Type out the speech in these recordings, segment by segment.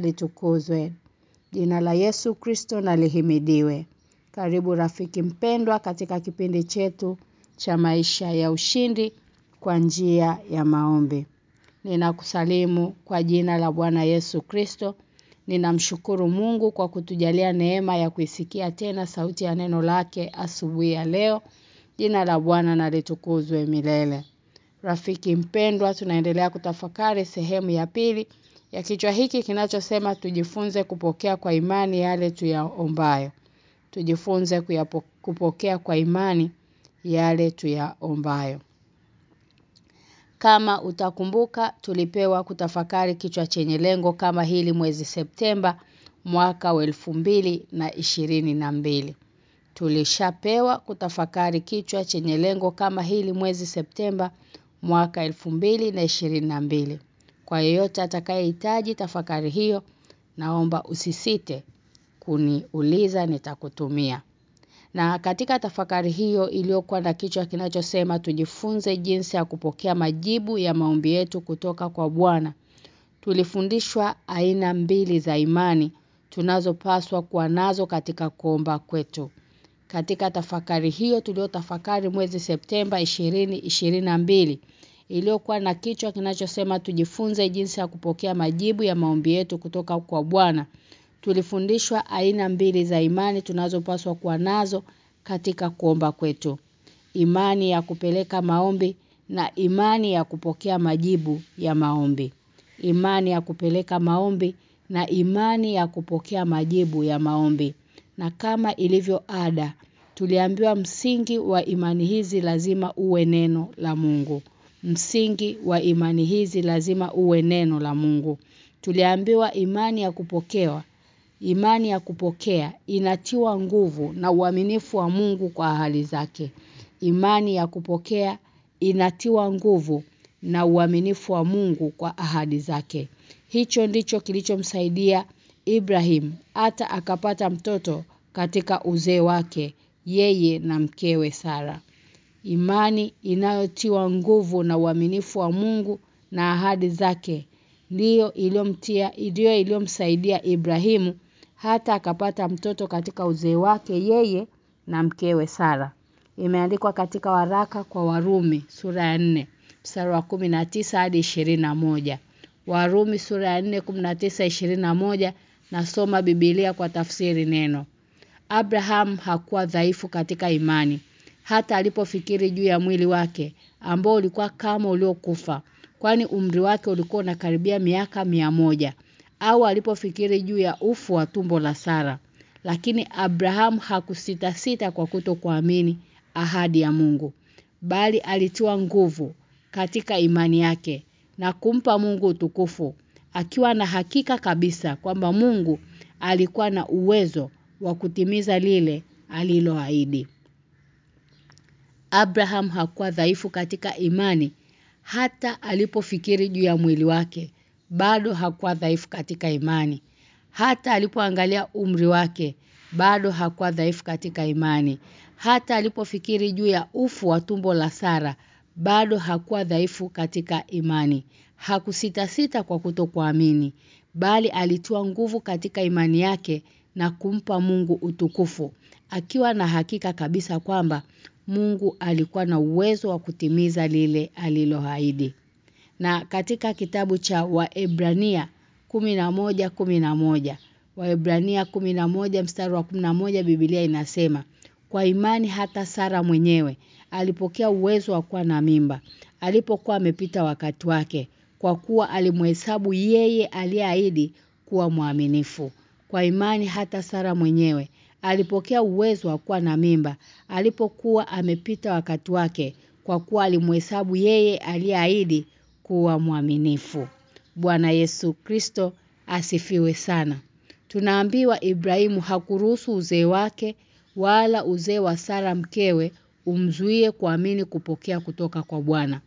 litukuzwe. Jina la Yesu Kristo na lihimidiwe. Karibu rafiki mpendwa katika kipindi chetu cha maisha ya ushindi kwa njia ya maombi. Ninakusalimu kwa jina la Bwana Yesu Kristo. Ninamshukuru Mungu kwa kutujalia neema ya kuisikia tena sauti ya neno lake asubuhi ya leo. Jina la Bwana na litukuzwe milele. Rafiki mpendwa tunaendelea kutafakari sehemu ya pili ya kichwa hiki kinachosema tujifunze kupokea kwa imani yale tuyaombayo. Tujifunze kupokea kwa imani yale tuyaombayo. Kama utakumbuka tulipewa kutafakari kichwa chenye lengo kama hili mwezi Septemba mwaka wa na ishirini na mbili. Tulishapewa kutafakari kichwa chenye lengo kama hili mwezi Septemba mwaka na mbili. Kwa yeyote atakayehitaji tafakari hiyo naomba usisite kuniuliza nitakutumia. Na katika tafakari hiyo iliyokuwa na kichwa kinachosema tujifunze jinsi ya kupokea majibu ya maombi yetu kutoka kwa Bwana. Tulifundishwa aina mbili za imani tunazopaswa kuwa nazo katika kuomba kwetu. Katika tafakari hiyo tuliyotafakari mwezi Septemba 2022 iliyokuwa na kichwa kinachosema tujifunze jinsi ya kupokea majibu ya maombi yetu kutoka kwa Bwana. Tulifundishwa aina mbili za imani tunazopaswa kuwa nazo katika kuomba kwetu. Imani ya kupeleka maombi na imani ya kupokea majibu ya maombi. Imani ya kupeleka maombi na imani ya kupokea majibu ya maombi. Na kama ilivyo ada, tuliambiwa msingi wa imani hizi lazima uwe neno la Mungu. Msingi wa imani hizi lazima uwe neno la Mungu. Tuliambiwa imani ya kupokewa imani ya kupokea inatiwa nguvu na uaminifu wa Mungu kwa ahadi zake. Imani ya kupokea inatiwa nguvu na uaminifu wa Mungu kwa ahadi zake. Hicho ndicho kilichomsaidia Ibrahim hata akapata mtoto katika uzee wake yeye na mkewe Sara. Imani inayotiwa nguvu na uaminifu wa Mungu na ahadi zake ndiyo iliyomtia ndio iliyomsaidia Ibrahimu hata akapata mtoto katika uzee wake yeye na mkewe Sara. Imeandikwa katika waraka kwa Warumi sura ya 4 mstari wa 19 hadi 21. Warumi sura ya 4 19 21 nasoma Biblia kwa tafsiri neno. Abraham hakuwa dhaifu katika imani hata alipofikiri juu ya mwili wake ambao ulikuwa kama uliokufa kwani umri wake ulikuwa unakaribia miaka mia moja au alipofikiri juu ya ufu wa tumbo la Sara lakini Abraham hakusita sita kwa kutokuamini ahadi ya Mungu bali alitiwa nguvu katika imani yake na kumpa Mungu utukufu akiwa na hakika kabisa kwamba Mungu alikuwa na uwezo wa kutimiza lile aliloahidi. Abraham hakuwa dhaifu katika imani hata alipofikiri juu ya mwili wake bado hakuwa dhaifu katika imani. Hata alipoangalia umri wake bado hakuwa dhaifu katika imani. Hata alipofikiri juu ya ufu wa tumbo la Sara bado hakuwa dhaifu katika imani. Hakusita sita kwa kutokuamini bali alitoa nguvu katika imani yake na kumpa Mungu utukufu akiwa na hakika kabisa kwamba Mungu alikuwa na uwezo wa kutimiza lile aliloahidi. Na katika kitabu cha Waebrania 11:11 Waebrania 11 mstari wa 11 Biblia inasema kwa imani hata Sara mwenyewe alipokea uwezo wa kuwa na mimba alipokuwa amepita wakati wake kwa kuwa alimhesabu yeye aliyeahidi kuwa mwaminifu. Kwa imani hata Sara mwenyewe alipokea uwezo wa kuwa na mimba alipokuwa amepita wakati wake kwa kuwa alimhesabu yeye aliyeahidi kuwa mwaminifu. Bwana Yesu Kristo asifiwe sana. Tunaambiwa Ibrahimu hakuruhusu uzee wake wala uzee wa Sara mkewe umzuie kuamini kupokea kutoka kwa Bwana.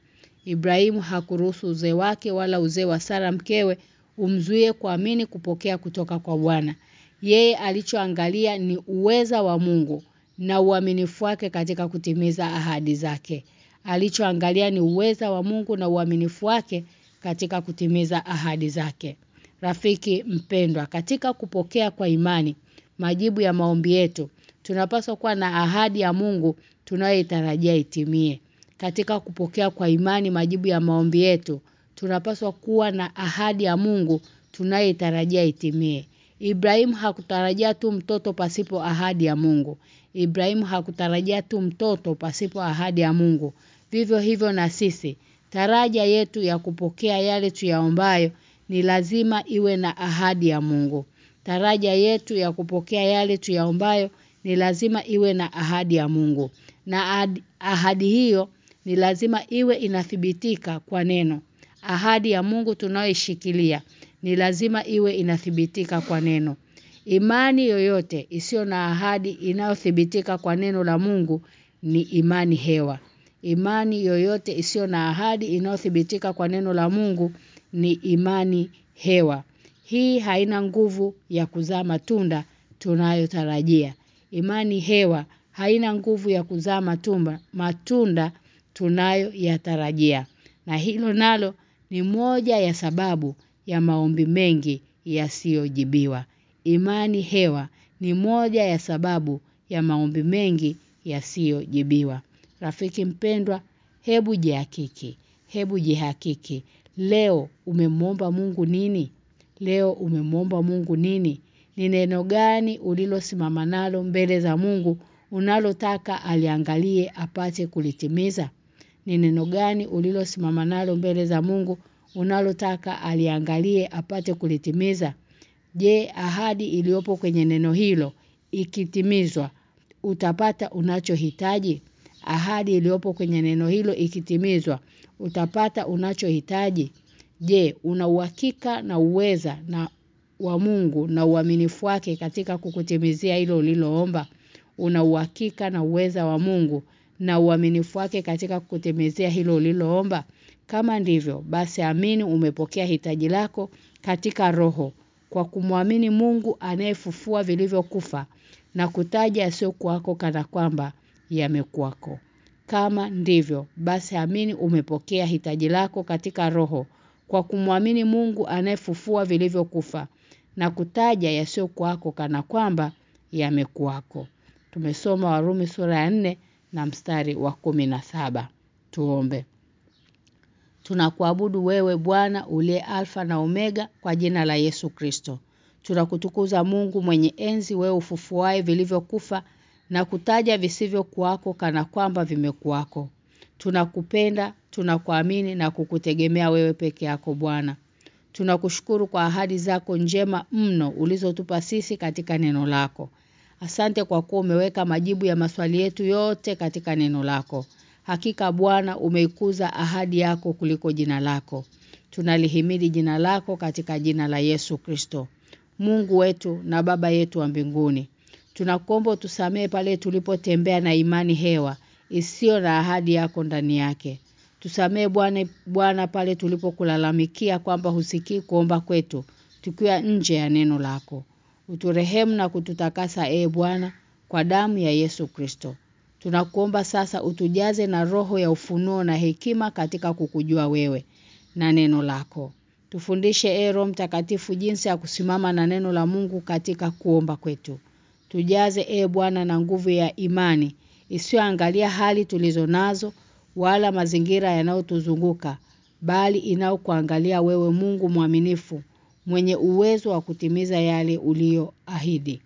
Ibrahimu hakuruhusu uzee wake wala uzee wa Sara mkewe umzuie kuamini kupokea kutoka kwa Bwana. Yeye alichoangalia ni uweza wa Mungu na uaminifu wake katika kutimiza ahadi zake. Alichoangalia ni uweza wa Mungu na uaminifu wake katika kutimiza ahadi zake. Rafiki mpendwa, katika kupokea kwa imani majibu ya maombi yetu, tunapaswa kuwa na ahadi ya Mungu tunayoitarajia itimie. Katika kupokea kwa imani majibu ya maombi yetu, tunapaswa kuwa na ahadi ya Mungu tunayoitarajia itimie. Ibrahim hakutarajia tu mtoto pasipo ahadi ya Mungu. Ibrahimu hakutarajia tu mtoto pasipo ahadi ya Mungu. Vivyo hivyo na sisi, taraja yetu ya kupokea yale tuyaombayo ni lazima iwe na ahadi ya Mungu. Taraja yetu ya kupokea yale tuyaombayo ni lazima iwe na ahadi ya Mungu. Na ahadi hiyo ni lazima iwe inathibitika kwa neno. Ahadi ya Mungu tunayoishikilia ni lazima iwe inathibitika kwa neno. Imani yoyote isiyo na ahadi inayothibitika kwa neno la Mungu ni imani hewa. Imani yoyote isiyo na ahadi inayothibitika kwa neno la Mungu ni imani hewa. Hii haina nguvu ya kuzaa matunda tunayotarajia. Imani hewa haina nguvu ya kuzaa matumba, matunda tunayoyatarajia. Na hilo nalo ni moja ya sababu ya maombi mengi yasiyojibiwa. Imani hewa ni moja ya sababu ya maombi mengi yasiyojibiwa. Rafiki mpendwa, hebu jihakiki. Hebu jihakiki. Leo umemwomba Mungu nini? Leo umemwomba Mungu nini? Ni neno gani ulilosimama nalo mbele za Mungu unalotaka aliangalie apate kulitimiza? Ni neno gani ulilosimama nalo mbele za Mungu unalotaka aliangalie apate kulitimiza? Je, ahadi iliyopo kwenye neno hilo ikitimizwa utapata unachohitaji? Ahadi iliyopo kwenye neno hilo ikitimizwa utapata unachohitaji? Je, una uhakika na uweza na wa Mungu na uaminifu wake katika kukutimizia hilo uliloomba? Una uhakika na uweza wa Mungu na uaminifu wake katika kukutimizia hilo uliloomba? Kama ndivyo, basi amini umepokea hitaji lako katika roho kwa kumwamini Mungu anayefufua vilivyokufa na kutaja sio kwako kana kwamba yamekuwako. Kama ndivyo, basi amini umepokea hitaji lako katika roho kwa kumwamini Mungu anayefufua vilivyokufa na kutaja yasiyo kwako kana kwamba yamekuwako. Tumesoma Warumi sura ya 4 na mstari wa 17. Tuombe. Tunakuabudu wewe Bwana uliye Alfa na Omega kwa jina la Yesu Kristo. Tunakutukuza Mungu mwenye enzi wewe ufufuaye vilivyokufa na kutaja visivyokuwako kana kwamba vimekuwako. Tunakupenda, tunakuamini na kukutegemea wewe peke yako Bwana. Tunakushukuru kwa ahadi zako njema mno ulizotupa sisi katika neno lako. Asante kwa kuwa umeweka majibu ya maswali yetu yote katika neno lako. Hakika Bwana umeikuza ahadi yako kuliko jina lako. Tunalihimidi jina lako katika jina la Yesu Kristo. Mungu wetu na baba yetu wa mbinguni. Tunakuomba tusamee pale tulipotembea na imani hewa isiyo na ahadi yako ndani yake. Tusamee Bwana Bwana pale tulipokulalamikia kwamba husikii kuomba kwetu tukiwa nje ya neno lako. Uturehemu na kututakasa e Bwana kwa damu ya Yesu Kristo. Tunakuomba sasa utujaze na roho ya ufunuo na hekima katika kukujua wewe na neno lako. Tufundishe e Roho Mtakatifu jinsi ya kusimama na neno la Mungu katika kuomba kwetu. Tujaze e Bwana na nguvu ya imani isiyoangalia hali tulizonazo wala mazingira yanayotuzunguka bali inayokuangalia wewe Mungu mwaminifu mwenye uwezo wa kutimiza yale ulioahidi.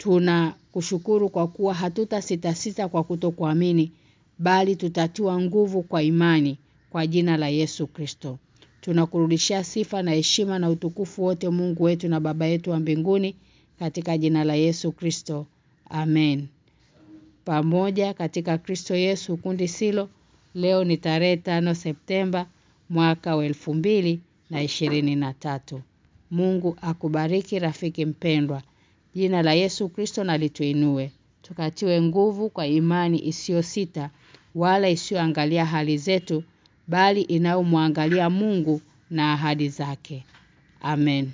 Tuna kushukuru kwa kuwa hatuta sita sita kwa kutokuamini bali tutatiwa nguvu kwa imani kwa jina la Yesu Kristo. Tunakurudishia sifa na heshima na utukufu wote Mungu wetu na baba yetu wa mbinguni katika jina la Yesu Kristo. Amen. Pamoja katika Kristo Yesu kundi silo leo ni tarehe 5 Septemba mwaka wa na tatu. Mungu akubariki rafiki mpendwa. Jina la Yesu Kristo na lituinue. Tukatiwe nguvu kwa imani isiyo sita wala isiyoangalia hali zetu bali inayomwangalia Mungu na ahadi zake. Amen.